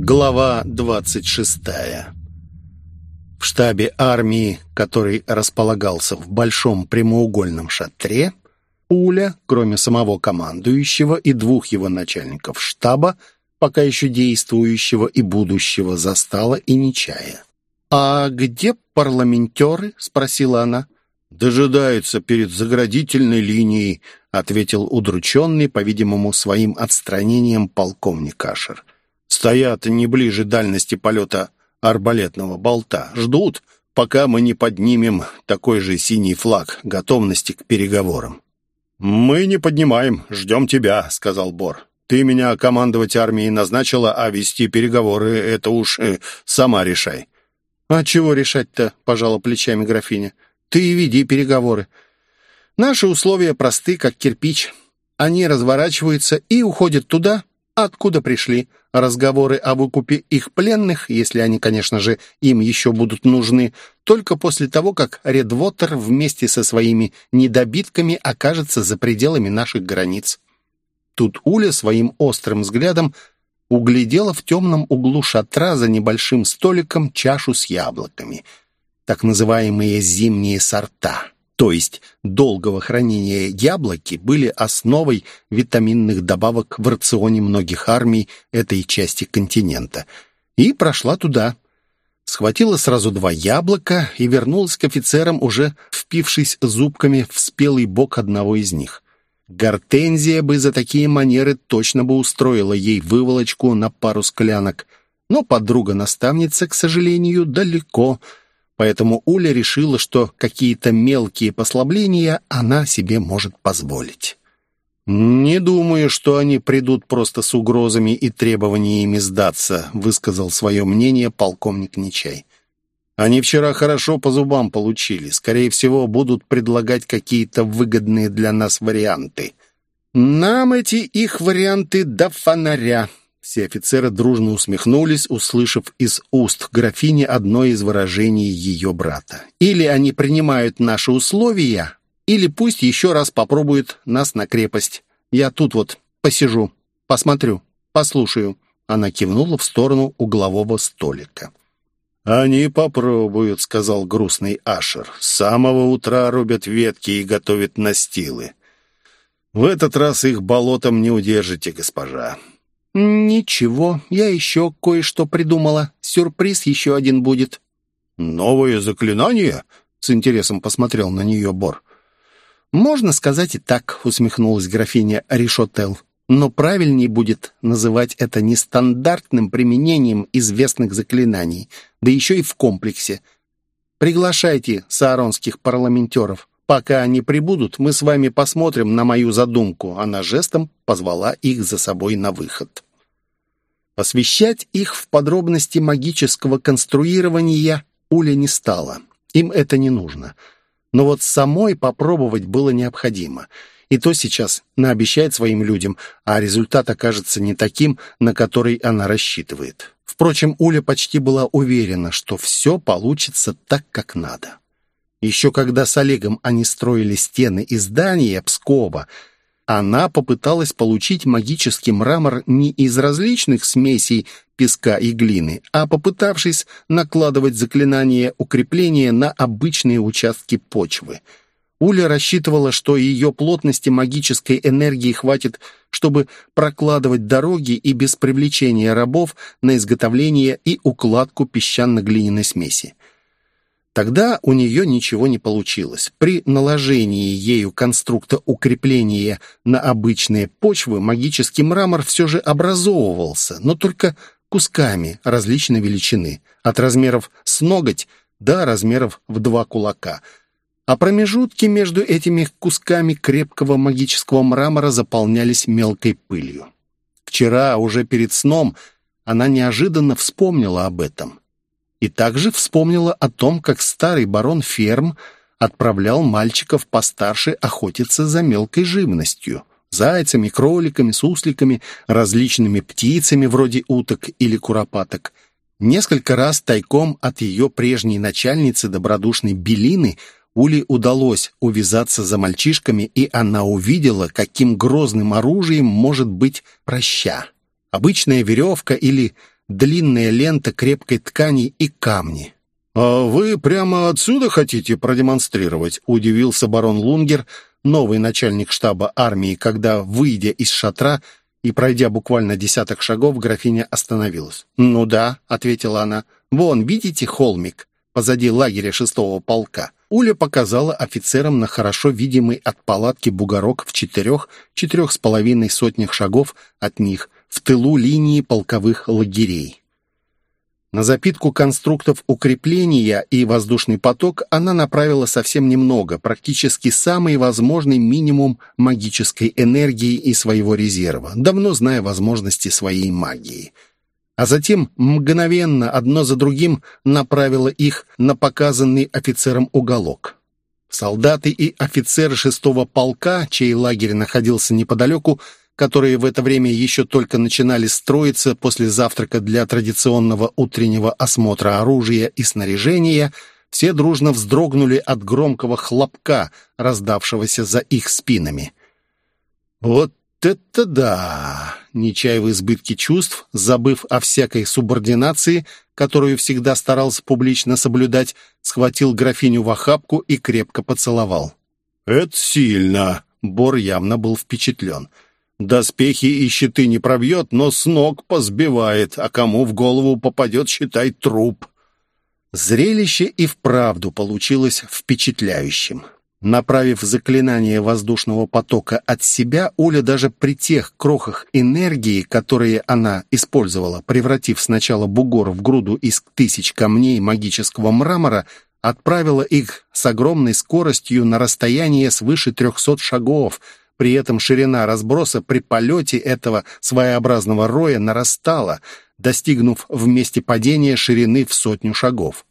Глава 26. В штабе армии, который располагался в большом прямоугольном шатре, Уля, кроме самого командующего и двух его начальников штаба, пока еще действующего и будущего, застала и Нечая. «А где парламентеры?» — спросила она. «Дожидаются перед заградительной линией», — ответил удрученный, по-видимому, своим отстранением полковник Ашер. «Стоят не ближе дальности полета арбалетного болта. Ждут, пока мы не поднимем такой же синий флаг готовности к переговорам». «Мы не поднимаем, ждем тебя», — сказал Бор. «Ты меня командовать армией назначила, а вести переговоры — это уж э, сама решай». «А чего решать-то?» — пожала плечами графиня. «Ты и веди переговоры. Наши условия просты, как кирпич. Они разворачиваются и уходят туда, откуда пришли. Разговоры о выкупе их пленных, если они, конечно же, им еще будут нужны, только после того, как Редвотер вместе со своими недобитками окажется за пределами наших границ. Тут Уля своим острым взглядом углядела в темном углу шатра за небольшим столиком чашу с яблоками, так называемые зимние сорта то есть долгого хранения яблоки, были основой витаминных добавок в рационе многих армий этой части континента. И прошла туда. Схватила сразу два яблока и вернулась к офицерам, уже впившись зубками в спелый бок одного из них. Гортензия бы за такие манеры точно бы устроила ей выволочку на пару склянок, но подруга-наставница, к сожалению, далеко — Поэтому Уля решила, что какие-то мелкие послабления она себе может позволить. «Не думаю, что они придут просто с угрозами и требованиями сдаться», высказал свое мнение полковник Нечай. «Они вчера хорошо по зубам получили. Скорее всего, будут предлагать какие-то выгодные для нас варианты». «Нам эти их варианты до фонаря», все офицеры дружно усмехнулись, услышав из уст графини одно из выражений ее брата. «Или они принимают наши условия, или пусть еще раз попробуют нас на крепость. Я тут вот посижу, посмотрю, послушаю». Она кивнула в сторону углового столика. «Они попробуют», — сказал грустный Ашер. «С самого утра рубят ветки и готовят настилы. В этот раз их болотом не удержите, госпожа. «Ничего, я еще кое-что придумала. Сюрприз еще один будет». «Новое заклинание?» — с интересом посмотрел на нее Бор. «Можно сказать и так», — усмехнулась графиня Ришотел. «Но правильнее будет называть это нестандартным применением известных заклинаний, да еще и в комплексе. Приглашайте сааронских парламентеров. Пока они прибудут, мы с вами посмотрим на мою задумку». Она жестом позвала их за собой на выход. Посвящать их в подробности магического конструирования Уля не стала. Им это не нужно. Но вот самой попробовать было необходимо. И то сейчас наобещает своим людям, а результат окажется не таким, на который она рассчитывает. Впрочем, Уля почти была уверена, что все получится так, как надо. Еще когда с Олегом они строили стены и здания Пскова, она попыталась получить магический мрамор не из различных смесей песка и глины, а попытавшись накладывать заклинание укрепления на обычные участки почвы. Уля рассчитывала, что ее плотности магической энергии хватит, чтобы прокладывать дороги и без привлечения рабов на изготовление и укладку песчано-глиняной смеси. Тогда у нее ничего не получилось. При наложении ею конструкта укрепления на обычные почвы магический мрамор все же образовывался, но только кусками различной величины, от размеров с ноготь до размеров в два кулака. А промежутки между этими кусками крепкого магического мрамора заполнялись мелкой пылью. Вчера, уже перед сном, она неожиданно вспомнила об этом и также вспомнила о том, как старый барон Ферм отправлял мальчиков постарше охотиться за мелкой живностью — зайцами, кроликами, сусликами, различными птицами вроде уток или куропаток. Несколько раз тайком от ее прежней начальницы, добродушной Белины, Ули удалось увязаться за мальчишками, и она увидела, каким грозным оружием может быть проща. Обычная веревка или длинная лента крепкой ткани и камни. «А вы прямо отсюда хотите продемонстрировать?» — удивился барон Лунгер, новый начальник штаба армии, когда, выйдя из шатра и пройдя буквально десяток шагов, графиня остановилась. «Ну да», — ответила она, — «вон, видите холмик позади лагеря шестого полка?» Уля показала офицерам на хорошо видимый от палатки бугорок в четырех, четырех с половиной сотнях шагов от них, в тылу линии полковых лагерей. На запитку конструктов укрепления и воздушный поток она направила совсем немного, практически самый возможный минимум магической энергии и своего резерва, давно зная возможности своей магии. А затем мгновенно, одно за другим, направила их на показанный офицером уголок. Солдаты и офицеры шестого полка, чей лагерь находился неподалеку, которые в это время еще только начинали строиться после завтрака для традиционного утреннего осмотра оружия и снаряжения, все дружно вздрогнули от громкого хлопка, раздавшегося за их спинами. «Вот это да!» Нечай в избытке чувств, забыв о всякой субординации, которую всегда старался публично соблюдать, схватил графиню в охапку и крепко поцеловал. «Это сильно!» Бор явно был впечатлен. Доспехи и щиты не пробьет, но с ног позбивает, а кому в голову попадет, считай, труп. Зрелище и вправду получилось впечатляющим. Направив заклинание воздушного потока от себя, Уля даже при тех крохах энергии, которые она использовала, превратив сначала бугор в груду из тысяч камней магического мрамора, отправила их с огромной скоростью на расстояние свыше трехсот шагов — при этом ширина разброса при полете этого своеобразного роя нарастала, достигнув в месте падения ширины в сотню шагов.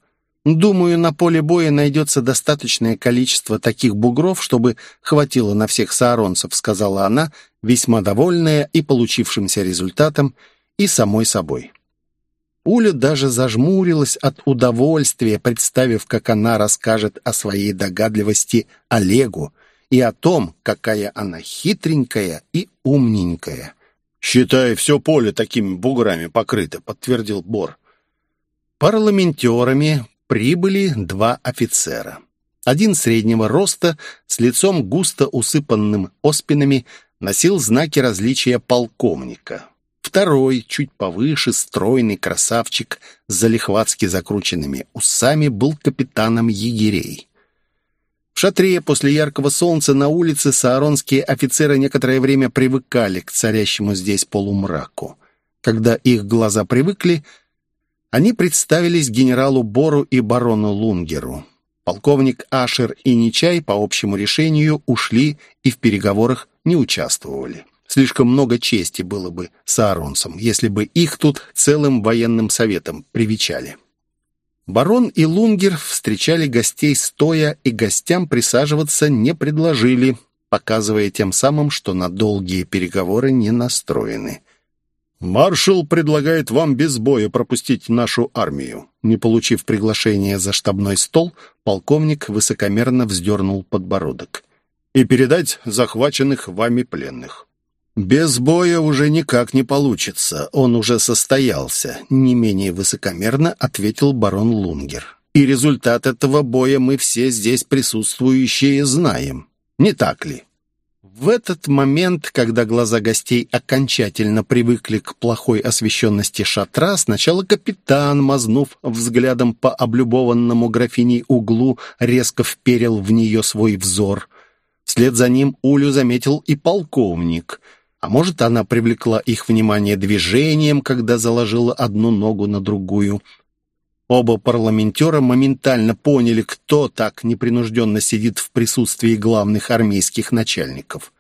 Думаю, на поле боя найдется достаточное количество таких бугров, чтобы хватило на всех сааронцев, сказала она, весьма довольная и получившимся результатом, и самой собой. Уля даже зажмурилась от удовольствия, представив, как она расскажет о своей догадливости Олегу, и о том, какая она хитренькая и умненькая. «Считай, все поле такими буграми покрыто», — подтвердил Бор. Парламентерами прибыли два офицера. Один среднего роста, с лицом густо усыпанным оспинами, носил знаки различия полковника. Второй, чуть повыше, стройный красавчик с залихватски закрученными усами, был капитаном егерей. В шатре после яркого солнца на улице сааронские офицеры некоторое время привыкали к царящему здесь полумраку. Когда их глаза привыкли, они представились генералу Бору и барону Лунгеру. Полковник Ашер и Нечай по общему решению ушли и в переговорах не участвовали. Слишком много чести было бы сааронцам, если бы их тут целым военным советом привечали. Барон и Лунгер встречали гостей стоя и гостям присаживаться не предложили, показывая тем самым, что на долгие переговоры не настроены. «Маршал предлагает вам без боя пропустить нашу армию». Не получив приглашения за штабной стол, полковник высокомерно вздернул подбородок. «И передать захваченных вами пленных». «Без боя уже никак не получится, он уже состоялся», — не менее высокомерно ответил барон Лунгер. «И результат этого боя мы все здесь присутствующие знаем. Не так ли?» В этот момент, когда глаза гостей окончательно привыкли к плохой освещенности шатра, сначала капитан, мазнув взглядом по облюбованному графиней углу, резко вперил в нее свой взор. Вслед за ним Улю заметил и полковник — а может, она привлекла их внимание движением, когда заложила одну ногу на другую. Оба парламентера моментально поняли, кто так непринужденно сидит в присутствии главных армейских начальников.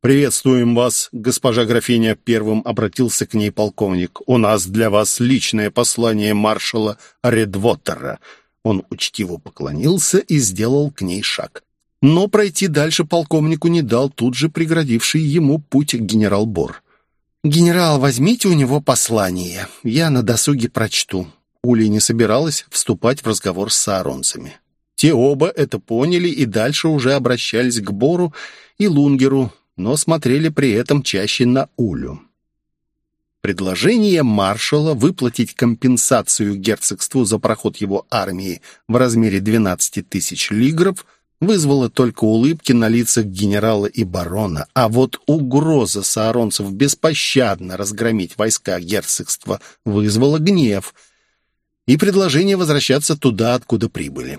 «Приветствуем вас, госпожа графиня», — первым обратился к ней полковник. «У нас для вас личное послание маршала Редвотера». Он учтиво поклонился и сделал к ней шаг. Но пройти дальше полковнику не дал тут же преградивший ему путь генерал Бор. «Генерал, возьмите у него послание. Я на досуге прочту». Ули не собиралась вступать в разговор с сааронцами. Те оба это поняли и дальше уже обращались к Бору и Лунгеру, но смотрели при этом чаще на Улю. Предложение маршала выплатить компенсацию герцогству за проход его армии в размере 12 тысяч лигров вызвало только улыбки на лицах генерала и барона, а вот угроза сааронцев беспощадно разгромить войска герцогства вызвала гнев и предложение возвращаться туда, откуда прибыли.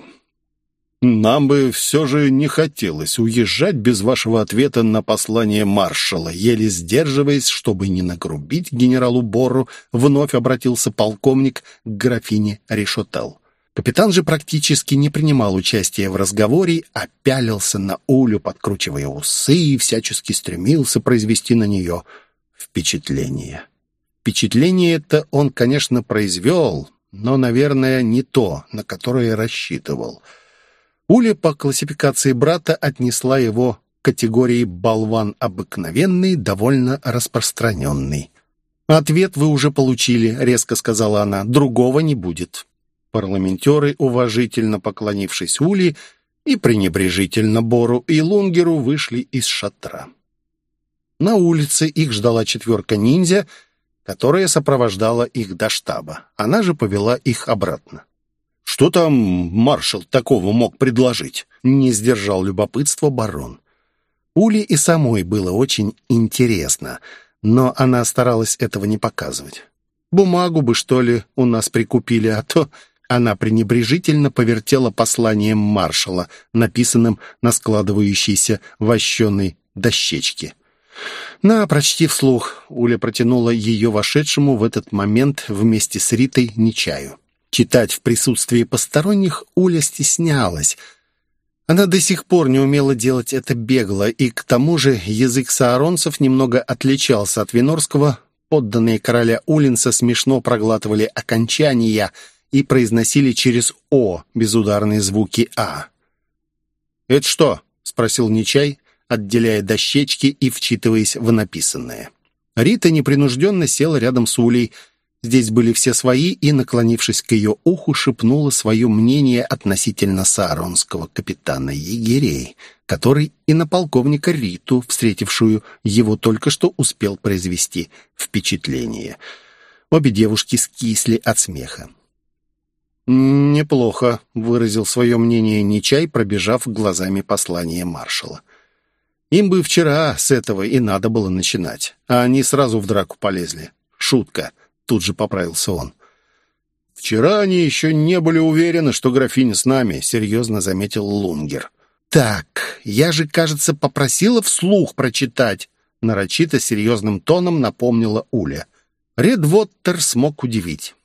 «Нам бы все же не хотелось уезжать без вашего ответа на послание маршала», еле сдерживаясь, чтобы не нагрубить генералу Бору, вновь обратился полковник к графине Решотел. Капитан же практически не принимал участия в разговоре, а пялился на Улю, подкручивая усы и всячески стремился произвести на нее впечатление. Впечатление это он, конечно, произвел, но, наверное, не то, на которое рассчитывал. Уля по классификации брата отнесла его к категории «болван обыкновенный», довольно распространенный. «Ответ вы уже получили», — резко сказала она, — «другого не будет». Парламентеры, уважительно поклонившись Ули и пренебрежительно Бору и Лунгеру, вышли из шатра. На улице их ждала четверка ниндзя, которая сопровождала их до штаба. Она же повела их обратно. «Что там маршал такого мог предложить?» — не сдержал любопытства барон. Ули и самой было очень интересно, но она старалась этого не показывать. «Бумагу бы, что ли, у нас прикупили, а то она пренебрежительно повертела посланием маршала, написанным на складывающейся вощеной дощечке. «На, прочти вслух», — Уля протянула ее вошедшему в этот момент вместе с Ритой Нечаю. Читать в присутствии посторонних Уля стеснялась. Она до сих пор не умела делать это бегло, и к тому же язык сааронцев немного отличался от винорского. Подданные короля Улинса смешно проглатывали окончания — и произносили через «о» безударные звуки «а». «Это что?» — спросил Нечай, отделяя дощечки и вчитываясь в написанное. Рита непринужденно села рядом с Улей. Здесь были все свои, и, наклонившись к ее уху, шепнула свое мнение относительно сааронского капитана егерей, который и на полковника Риту, встретившую его, только что успел произвести впечатление. Обе девушки скисли от смеха. «Неплохо», — выразил свое мнение Нечай, пробежав глазами послание маршала. «Им бы вчера с этого и надо было начинать, а они сразу в драку полезли. Шутка», — тут же поправился он. «Вчера они еще не были уверены, что графиня с нами», — серьезно заметил Лунгер. «Так, я же, кажется, попросила вслух прочитать», — нарочито серьезным тоном напомнила Уля. Редвоттер смог удивить.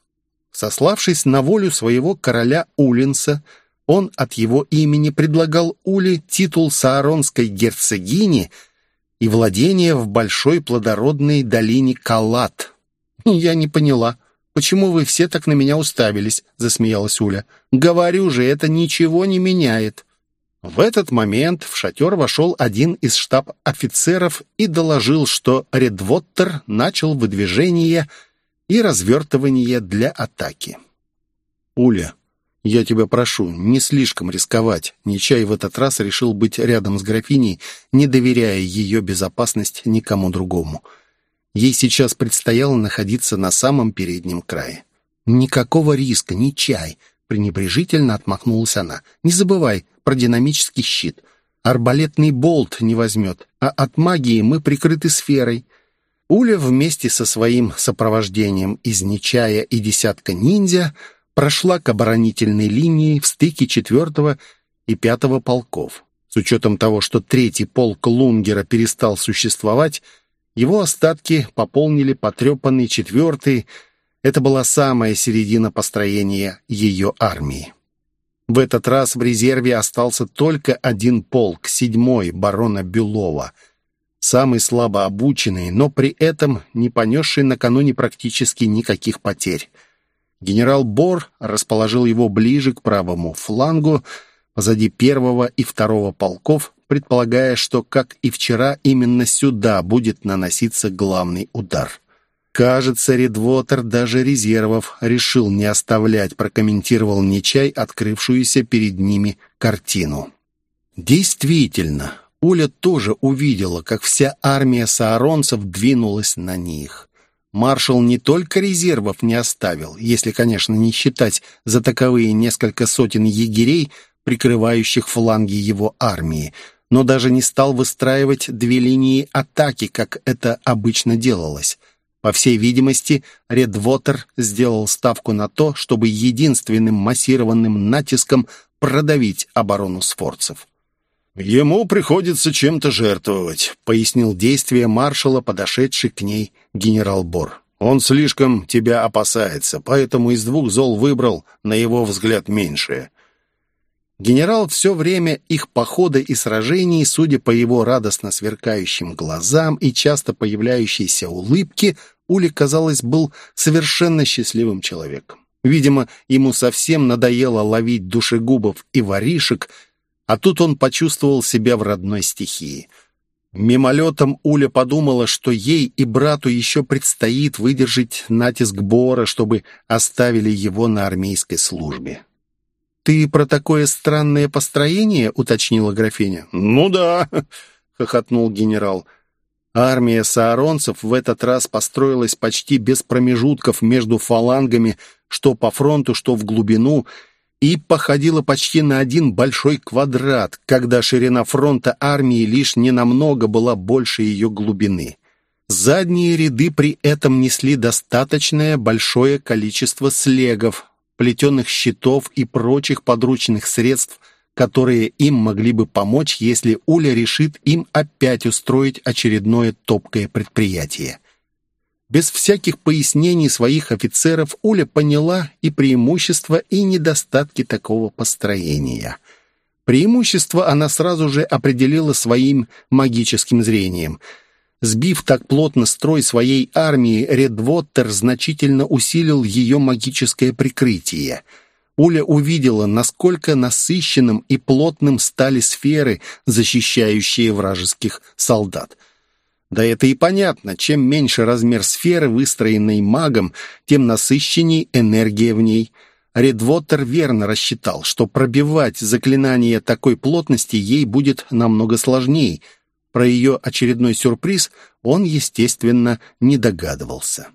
Сославшись на волю своего короля Улинса, он от его имени предлагал Уле титул сааронской герцогини и владение в большой плодородной долине Калат. «Я не поняла, почему вы все так на меня уставились?» — засмеялась Уля. «Говорю же, это ничего не меняет». В этот момент в шатер вошел один из штаб-офицеров и доложил, что Редвоттер начал выдвижение и развертывание для атаки. «Уля, я тебя прошу, не слишком рисковать». Нечай в этот раз решил быть рядом с графиней, не доверяя ее безопасность никому другому. Ей сейчас предстояло находиться на самом переднем крае. «Никакого риска, ни чай!» — пренебрежительно отмахнулась она. «Не забывай про динамический щит. Арбалетный болт не возьмет, а от магии мы прикрыты сферой. Уля вместе со своим сопровождением из Нечая и десятка ниндзя прошла к оборонительной линии в стыке четвертого и пятого полков. С учетом того, что третий полк Лунгера перестал существовать, его остатки пополнили потрепанный четвертый. Это была самая середина построения ее армии. В этот раз в резерве остался только один полк, седьмой барона Бюлова — самый слабо обученный, но при этом не понесший накануне практически никаких потерь. Генерал Бор расположил его ближе к правому флангу, позади первого и второго полков, предполагая, что, как и вчера, именно сюда будет наноситься главный удар. «Кажется, Редвотер даже резервов решил не оставлять», прокомментировал Нечай открывшуюся перед ними картину. Действительно, Оля тоже увидела, как вся армия сааронцев двинулась на них. Маршал не только резервов не оставил, если, конечно, не считать за таковые несколько сотен егерей, прикрывающих фланги его армии, но даже не стал выстраивать две линии атаки, как это обычно делалось. По всей видимости, Редвотер сделал ставку на то, чтобы единственным массированным натиском продавить оборону сфорцев. «Ему приходится чем-то жертвовать», — пояснил действие маршала, подошедший к ней генерал Бор. «Он слишком тебя опасается, поэтому из двух зол выбрал, на его взгляд, меньшее». Генерал все время их похода и сражений, судя по его радостно сверкающим глазам и часто появляющейся улыбке, Ули, казалось, был совершенно счастливым человеком. Видимо, ему совсем надоело ловить душегубов и воришек, а тут он почувствовал себя в родной стихии. Мимолетом Уля подумала, что ей и брату еще предстоит выдержать натиск Бора, чтобы оставили его на армейской службе. «Ты про такое странное построение?» — уточнила графиня. «Ну да», — хохотнул генерал. Армия сааронцев в этот раз построилась почти без промежутков между фалангами, что по фронту, что в глубину, и походила почти на один большой квадрат, когда ширина фронта армии лишь ненамного была больше ее глубины. Задние ряды при этом несли достаточное большое количество слегов, плетеных щитов и прочих подручных средств, которые им могли бы помочь, если Уля решит им опять устроить очередное топкое предприятие. Без всяких пояснений своих офицеров Уля поняла и преимущества, и недостатки такого построения. Преимущество она сразу же определила своим магическим зрением. Сбив так плотно строй своей армии, Редвоттер значительно усилил ее магическое прикрытие. Уля увидела, насколько насыщенным и плотным стали сферы, защищающие вражеских солдат. Да это и понятно. Чем меньше размер сферы, выстроенной магом, тем насыщенней энергия в ней. Редвотер верно рассчитал, что пробивать заклинание такой плотности ей будет намного сложнее. Про ее очередной сюрприз он, естественно, не догадывался.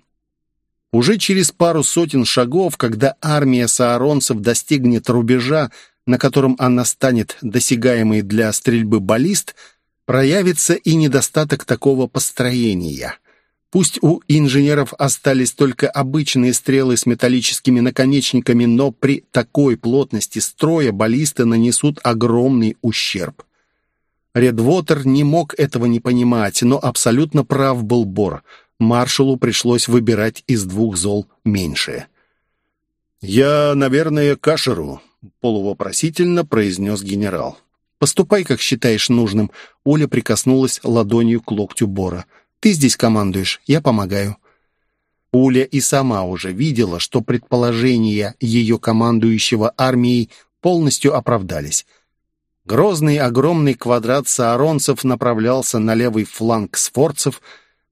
Уже через пару сотен шагов, когда армия сааронцев достигнет рубежа, на котором она станет досягаемой для стрельбы баллист, проявится и недостаток такого построения. Пусть у инженеров остались только обычные стрелы с металлическими наконечниками, но при такой плотности строя баллисты нанесут огромный ущерб. Редвотер не мог этого не понимать, но абсолютно прав был Бор. Маршалу пришлось выбирать из двух зол меньшее. «Я, наверное, кашеру», — полувопросительно произнес генерал. Поступай, как считаешь нужным». Оля прикоснулась ладонью к локтю Бора. «Ты здесь командуешь, я помогаю». Уля и сама уже видела, что предположения ее командующего армией полностью оправдались. Грозный огромный квадрат сааронцев направлялся на левый фланг сфорцев,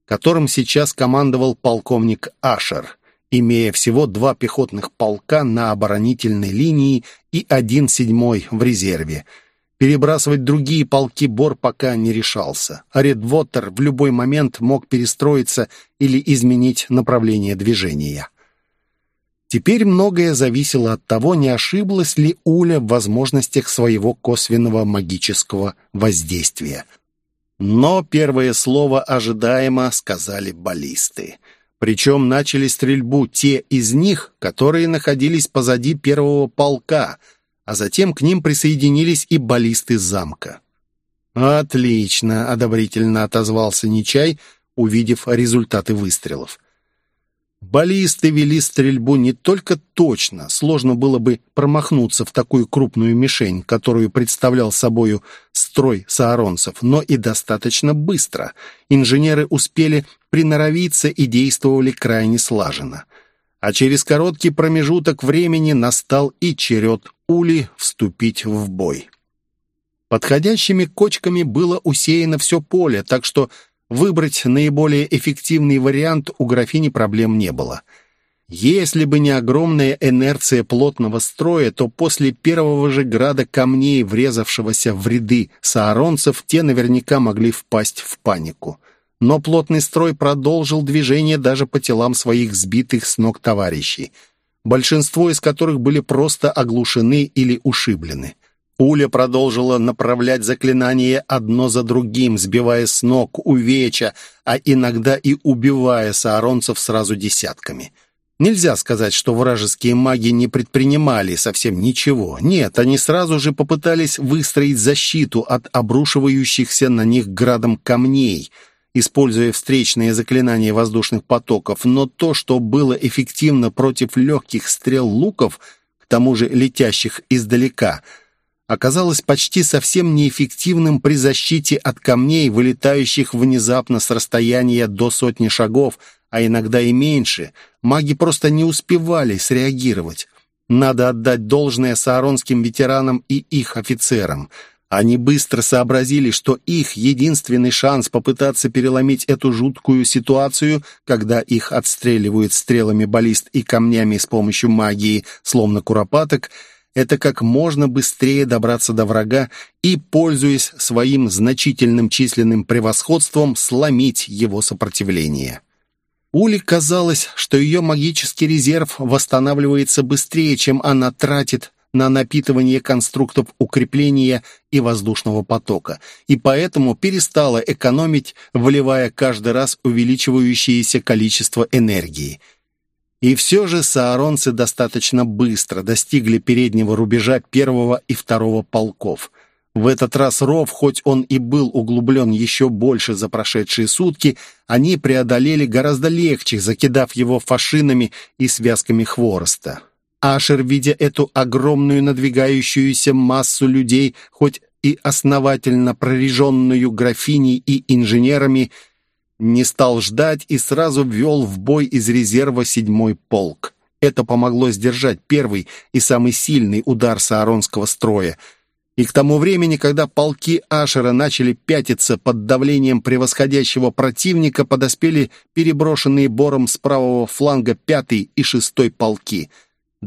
которым сейчас командовал полковник Ашер, имея всего два пехотных полка на оборонительной линии и один седьмой в резерве — Перебрасывать другие полки Бор пока не решался. А Редвотер в любой момент мог перестроиться или изменить направление движения. Теперь многое зависело от того, не ошиблась ли Уля в возможностях своего косвенного магического воздействия. Но первое слово ожидаемо сказали баллисты. Причем начали стрельбу те из них, которые находились позади первого полка — а затем к ним присоединились и баллисты замка. «Отлично!» — одобрительно отозвался Нечай, увидев результаты выстрелов. Баллисты вели стрельбу не только точно, сложно было бы промахнуться в такую крупную мишень, которую представлял собою строй сааронцев, но и достаточно быстро. Инженеры успели приноровиться и действовали крайне слаженно. А через короткий промежуток времени настал и черед Ули вступить в бой. Подходящими кочками было усеяно все поле, так что выбрать наиболее эффективный вариант у графини проблем не было. Если бы не огромная инерция плотного строя, то после первого же града камней, врезавшегося в ряды сааронцев, те наверняка могли впасть в панику. Но плотный строй продолжил движение даже по телам своих сбитых с ног товарищей, большинство из которых были просто оглушены или ушиблены. Уля продолжила направлять заклинания одно за другим, сбивая с ног, увеча, а иногда и убивая сааронцев сразу десятками. Нельзя сказать, что вражеские маги не предпринимали совсем ничего. Нет, они сразу же попытались выстроить защиту от обрушивающихся на них градом камней, используя встречные заклинания воздушных потоков, но то, что было эффективно против легких стрел луков, к тому же летящих издалека – оказалось почти совсем неэффективным при защите от камней, вылетающих внезапно с расстояния до сотни шагов, а иногда и меньше. Маги просто не успевали среагировать. Надо отдать должное сааронским ветеранам и их офицерам. Они быстро сообразили, что их единственный шанс попытаться переломить эту жуткую ситуацию, когда их отстреливают стрелами баллист и камнями с помощью магии, словно куропаток – это как можно быстрее добраться до врага и, пользуясь своим значительным численным превосходством, сломить его сопротивление. Ули казалось, что ее магический резерв восстанавливается быстрее, чем она тратит на напитывание конструктов укрепления и воздушного потока, и поэтому перестала экономить, вливая каждый раз увеличивающееся количество энергии – и все же сааронцы достаточно быстро достигли переднего рубежа первого и второго полков. В этот раз ров, хоть он и был углублен еще больше за прошедшие сутки, они преодолели гораздо легче, закидав его фашинами и связками хвороста. Ашер, видя эту огромную надвигающуюся массу людей, хоть и основательно прореженную графиней и инженерами, не стал ждать и сразу ввел в бой из резерва седьмой полк. Это помогло сдержать первый и самый сильный удар сааронского строя. И к тому времени, когда полки Ашера начали пятиться под давлением превосходящего противника, подоспели переброшенные бором с правого фланга пятый и шестой полки.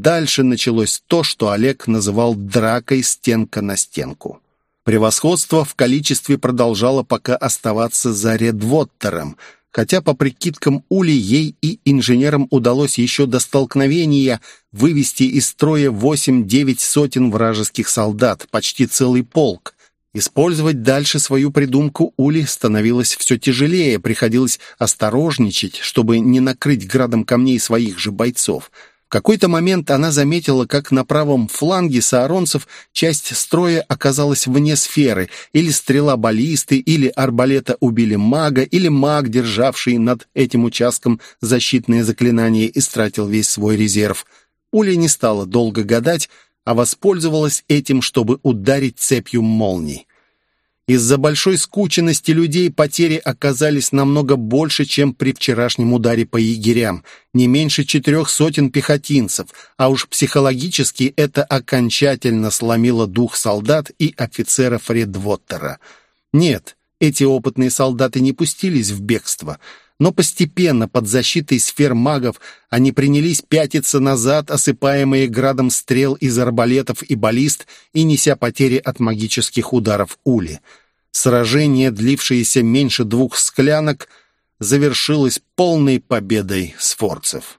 Дальше началось то, что Олег называл «дракой стенка на стенку». Превосходство в количестве продолжало пока оставаться за Редвоттером, хотя по прикидкам Ули ей и инженерам удалось еще до столкновения вывести из строя 8-9 сотен вражеских солдат, почти целый полк. Использовать дальше свою придумку Ули становилось все тяжелее, приходилось осторожничать, чтобы не накрыть градом камней своих же бойцов – в какой-то момент она заметила, как на правом фланге сааронцев часть строя оказалась вне сферы, или стрела баллисты, или арбалета убили мага, или маг, державший над этим участком защитные заклинания, истратил весь свой резерв. Уля не стала долго гадать, а воспользовалась этим, чтобы ударить цепью молний. Из-за большой скученности людей потери оказались намного больше, чем при вчерашнем ударе по егерям. Не меньше четырех сотен пехотинцев, а уж психологически это окончательно сломило дух солдат и офицеров Редвоттера. Нет, эти опытные солдаты не пустились в бегство – но постепенно под защитой сфер магов они принялись пятиться назад, осыпаемые градом стрел из арбалетов и баллист и неся потери от магических ударов ули. Сражение, длившееся меньше двух склянок, завершилось полной победой сфорцев.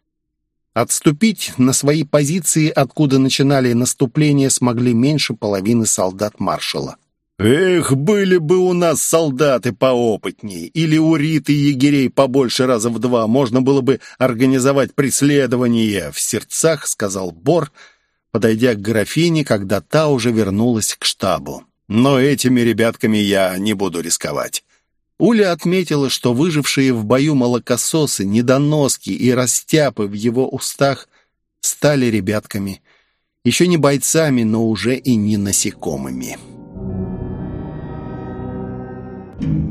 Отступить на свои позиции, откуда начинали наступление, смогли меньше половины солдат маршала. «Эх, были бы у нас солдаты поопытней, или урит и егерей побольше раза в два, можно было бы организовать преследование», — в сердцах сказал Бор, подойдя к графине, когда та уже вернулась к штабу. «Но этими ребятками я не буду рисковать». Уля отметила, что выжившие в бою молокососы, недоноски и растяпы в его устах стали ребятками. Еще не бойцами, но уже и не насекомыми. Mm-hmm.